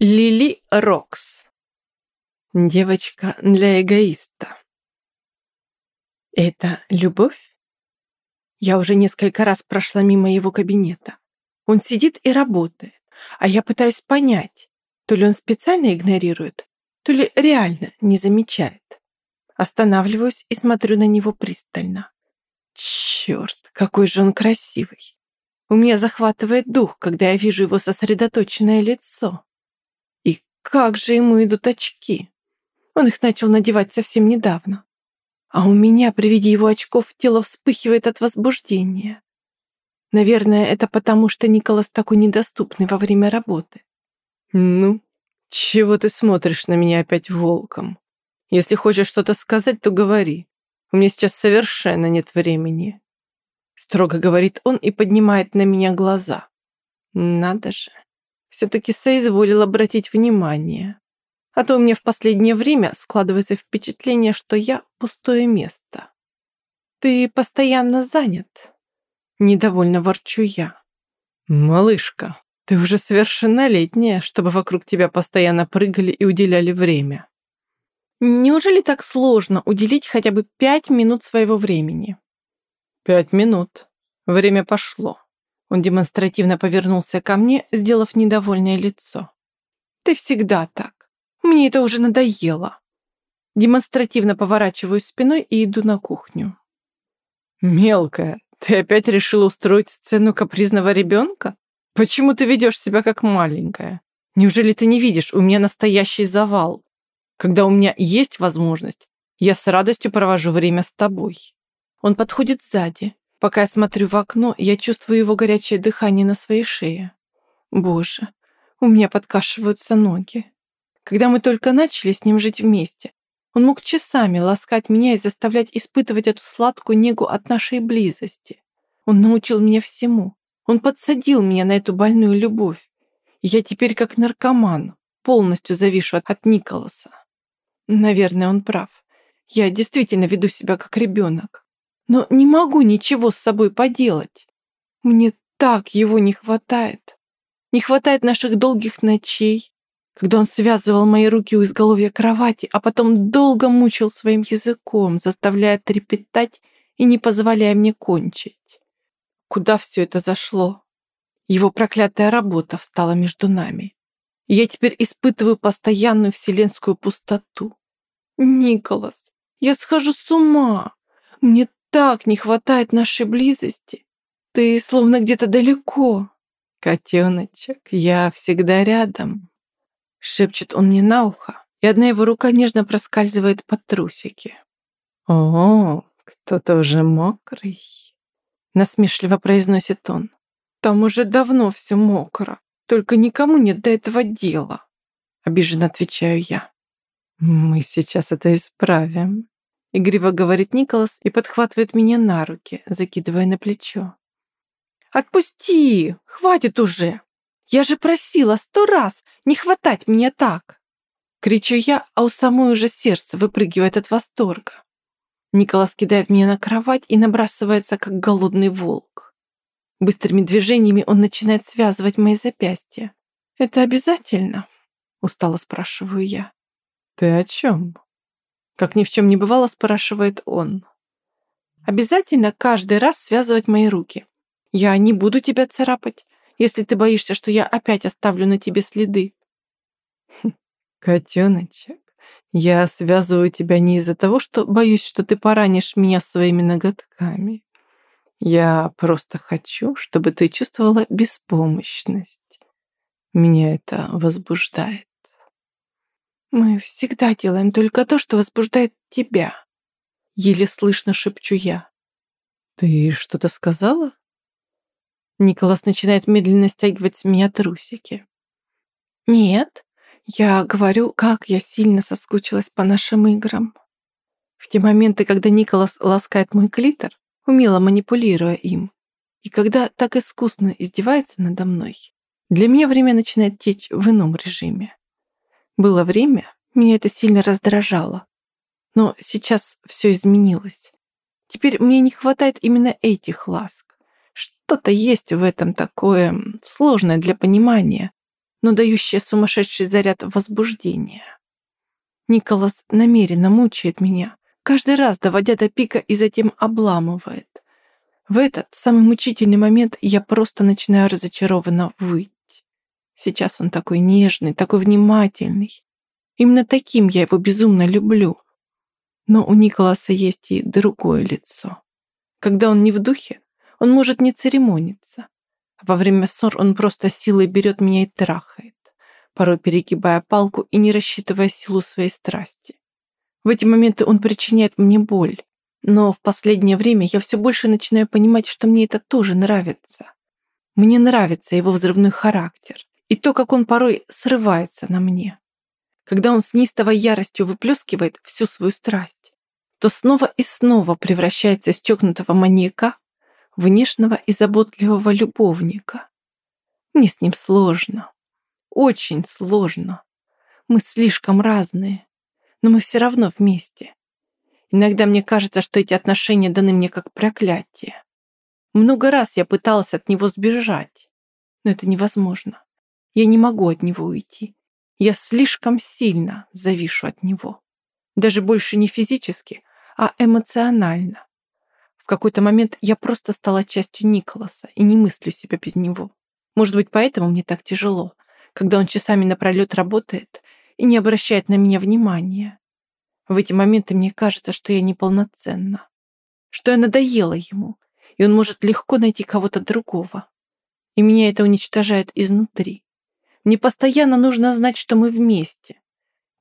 Лили Рокс. Девочка для эгоиста. Это любовь? Я уже несколько раз прошла мимо его кабинета. Он сидит и работает, а я пытаюсь понять, то ли он специально игнорирует, то ли реально не замечает. Останавливаюсь и смотрю на него пристально. Черт, какой же он красивый. У меня захватывает дух, когда я вижу его сосредоточенное лицо. Как же ему идут очки? Он их начал надевать совсем недавно. А у меня при виде его очков тело вспыхивает от возбуждения. Наверное, это потому, что Николас такой недоступный во время работы. Ну, чего ты смотришь на меня опять волком? Если хочешь что-то сказать, то говори. У меня сейчас совершенно нет времени. Строго говорит он и поднимает на меня глаза. Надо же все-таки соизволил обратить внимание. А то у меня в последнее время складывается впечатление, что я пустое место. Ты постоянно занят. Недовольно ворчу я. Малышка, ты уже совершеннолетняя, чтобы вокруг тебя постоянно прыгали и уделяли время. Неужели так сложно уделить хотя бы пять минут своего времени? Пять минут. Время пошло. Он демонстративно повернулся ко мне, сделав недовольное лицо. «Ты всегда так. Мне это уже надоело». Демонстративно поворачиваю спиной и иду на кухню. «Мелкая, ты опять решила устроить сцену капризного ребенка? Почему ты ведешь себя как маленькая? Неужели ты не видишь, у меня настоящий завал? Когда у меня есть возможность, я с радостью провожу время с тобой». Он подходит сзади, Пока я смотрю в окно, я чувствую его горячее дыхание на своей шее. Боже, у меня подкашиваются ноги. Когда мы только начали с ним жить вместе, он мог часами ласкать меня и заставлять испытывать эту сладкую негу от нашей близости. Он научил меня всему. Он подсадил меня на эту больную любовь. Я теперь как наркоман, полностью завишу от, от Николаса. Наверное, он прав. Я действительно веду себя как ребенок но не могу ничего с собой поделать. Мне так его не хватает. Не хватает наших долгих ночей, когда он связывал мои руки у изголовья кровати, а потом долго мучил своим языком, заставляя трепетать и не позволяя мне кончить. Куда все это зашло? Его проклятая работа встала между нами. я теперь испытываю постоянную вселенскую пустоту. Николас, я схожу с ума. Мне так не хватает нашей близости. Ты словно где-то далеко. Котеночек, я всегда рядом. Шепчет он мне на ухо, и одна его рука нежно проскальзывает под трусики. О, кто-то уже мокрый. Насмешливо произносит он. Там уже давно все мокро, только никому нет до этого дела. Обиженно отвечаю я. Мы сейчас это исправим. Игриво говорит Николас и подхватывает меня на руки, закидывая на плечо. «Отпусти! Хватит уже! Я же просила сто раз не хватать меня так!» Кричу я, а у самой уже сердце выпрыгивает от восторга. Николас кидает меня на кровать и набрасывается, как голодный волк. Быстрыми движениями он начинает связывать мои запястья. «Это обязательно?» – устало спрашиваю я. «Ты о чем?» Как ни в чем не бывало, спрашивает он. Обязательно каждый раз связывать мои руки. Я не буду тебя царапать, если ты боишься, что я опять оставлю на тебе следы. Котеночек, я связываю тебя не из-за того, что боюсь, что ты поранишь меня своими ноготками. Я просто хочу, чтобы ты чувствовала беспомощность. Меня это возбуждает. «Мы всегда делаем только то, что возбуждает тебя», — еле слышно шепчу я. «Ты что-то сказала?» Николас начинает медленно стягивать с меня трусики. «Нет, я говорю, как я сильно соскучилась по нашим играм». В те моменты, когда Николас ласкает мой клитор, умело манипулируя им, и когда так искусно издевается надо мной, для меня время начинает течь в ином режиме. Было время, меня это сильно раздражало. Но сейчас все изменилось. Теперь мне не хватает именно этих ласк. Что-то есть в этом такое сложное для понимания, но дающее сумасшедший заряд возбуждения. Николас намеренно мучает меня, каждый раз доводя до пика и затем обламывает. В этот самый мучительный момент я просто начинаю разочарованно выть. Сейчас он такой нежный, такой внимательный. Именно таким я его безумно люблю. Но у Николаса есть и другое лицо. Когда он не в духе, он может не церемониться. Во время ссор он просто силой берет меня и трахает, порой перегибая палку и не рассчитывая силу своей страсти. В эти моменты он причиняет мне боль, но в последнее время я все больше начинаю понимать, что мне это тоже нравится. Мне нравится его взрывной характер и то, как он порой срывается на мне. Когда он с нистовой яростью выплескивает всю свою страсть, то снова и снова превращается из чокнутого маньяка в нежного и заботливого любовника. Мне с ним сложно. Очень сложно. Мы слишком разные, но мы все равно вместе. Иногда мне кажется, что эти отношения даны мне как проклятие. Много раз я пыталась от него сбежать, но это невозможно. Я не могу от него уйти. Я слишком сильно завишу от него. Даже больше не физически, а эмоционально. В какой-то момент я просто стала частью Николаса и не мыслю себя без него. Может быть, поэтому мне так тяжело, когда он часами напролет работает и не обращает на меня внимания. В эти моменты мне кажется, что я неполноценна, что я надоела ему, и он может легко найти кого-то другого. И меня это уничтожает изнутри. Мне постоянно нужно знать, что мы вместе.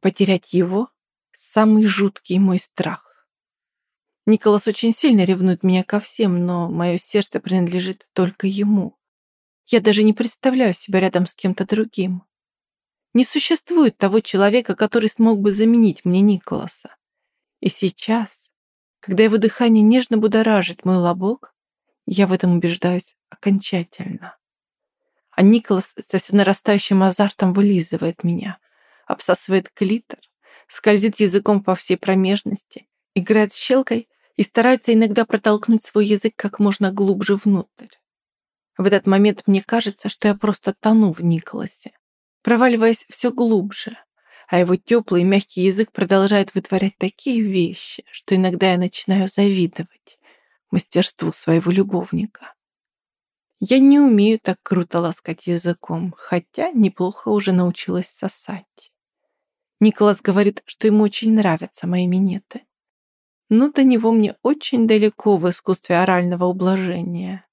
Потерять его – самый жуткий мой страх. Николас очень сильно ревнует меня ко всем, но мое сердце принадлежит только ему. Я даже не представляю себя рядом с кем-то другим. Не существует того человека, который смог бы заменить мне Николаса. И сейчас, когда его дыхание нежно будоражит мой лобок, я в этом убеждаюсь окончательно. А Николас со все нарастающим азартом вылизывает меня, обсасывает клитор, скользит языком по всей промежности, играет с щелкой и старается иногда протолкнуть свой язык как можно глубже внутрь. В этот момент мне кажется, что я просто тону в Николасе проваливаясь все глубже, а его теплый мягкий язык продолжает вытворять такие вещи, что иногда я начинаю завидовать мастерству своего любовника. Я не умею так круто ласкать языком, хотя неплохо уже научилась сосать. Николас говорит, что ему очень нравятся мои минеты. Но до него мне очень далеко в искусстве орального ублажения.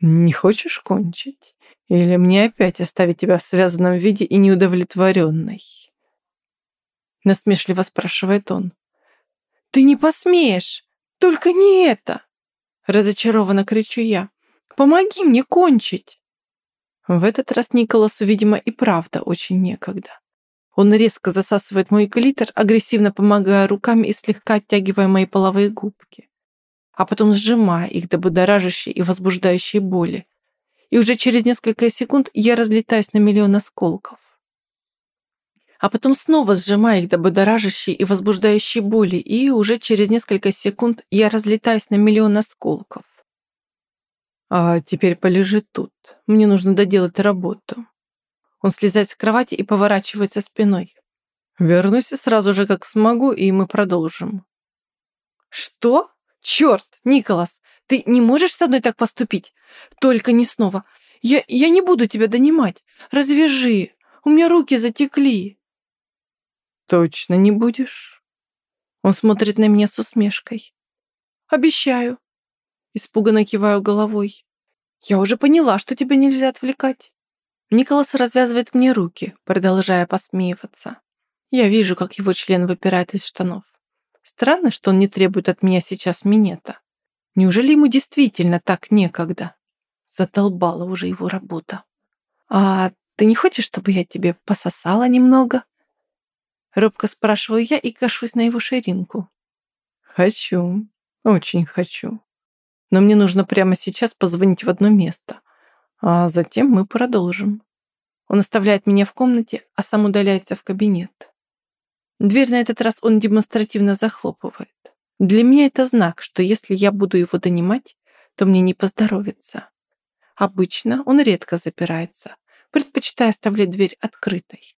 «Не хочешь кончить?» Или мне опять оставить тебя в связанном виде и неудовлетворенной?» Насмешливо спрашивает он. «Ты не посмеешь! Только не это!» Разочарованно кричу я. «Помоги мне кончить!» В этот раз Николасу, видимо, и правда очень некогда. Он резко засасывает мой клитор, агрессивно помогая руками и слегка оттягивая мои половые губки, а потом сжимая их до будоражащей и возбуждающей боли, и уже через несколько секунд я разлетаюсь на миллион осколков. А потом снова сжимаю их до будоражащей и возбуждающей боли, и уже через несколько секунд я разлетаюсь на миллион осколков. А теперь полежи тут. Мне нужно доделать работу. Он слезает с кровати и поворачивается спиной. Вернусь сразу же, как смогу, и мы продолжим. Что? Черт, Николас, ты не можешь со мной так поступить? Только не снова. Я, я не буду тебя донимать. Развяжи. У меня руки затекли. Точно не будешь? Он смотрит на меня с усмешкой. Обещаю. Испуганно киваю головой. Я уже поняла, что тебя нельзя отвлекать. Николас развязывает мне руки, продолжая посмеиваться. Я вижу, как его член выпирает из штанов. Странно, что он не требует от меня сейчас минета. Неужели ему действительно так некогда? Задолбала уже его работа. «А ты не хочешь, чтобы я тебе пососала немного?» Робко спрашиваю я и кашусь на его ширинку. «Хочу, очень хочу. Но мне нужно прямо сейчас позвонить в одно место, а затем мы продолжим». Он оставляет меня в комнате, а сам удаляется в кабинет. Дверь на этот раз он демонстративно захлопывает. Для меня это знак, что если я буду его донимать, то мне не поздоровится. Обычно он редко запирается, предпочитая оставлять дверь открытой.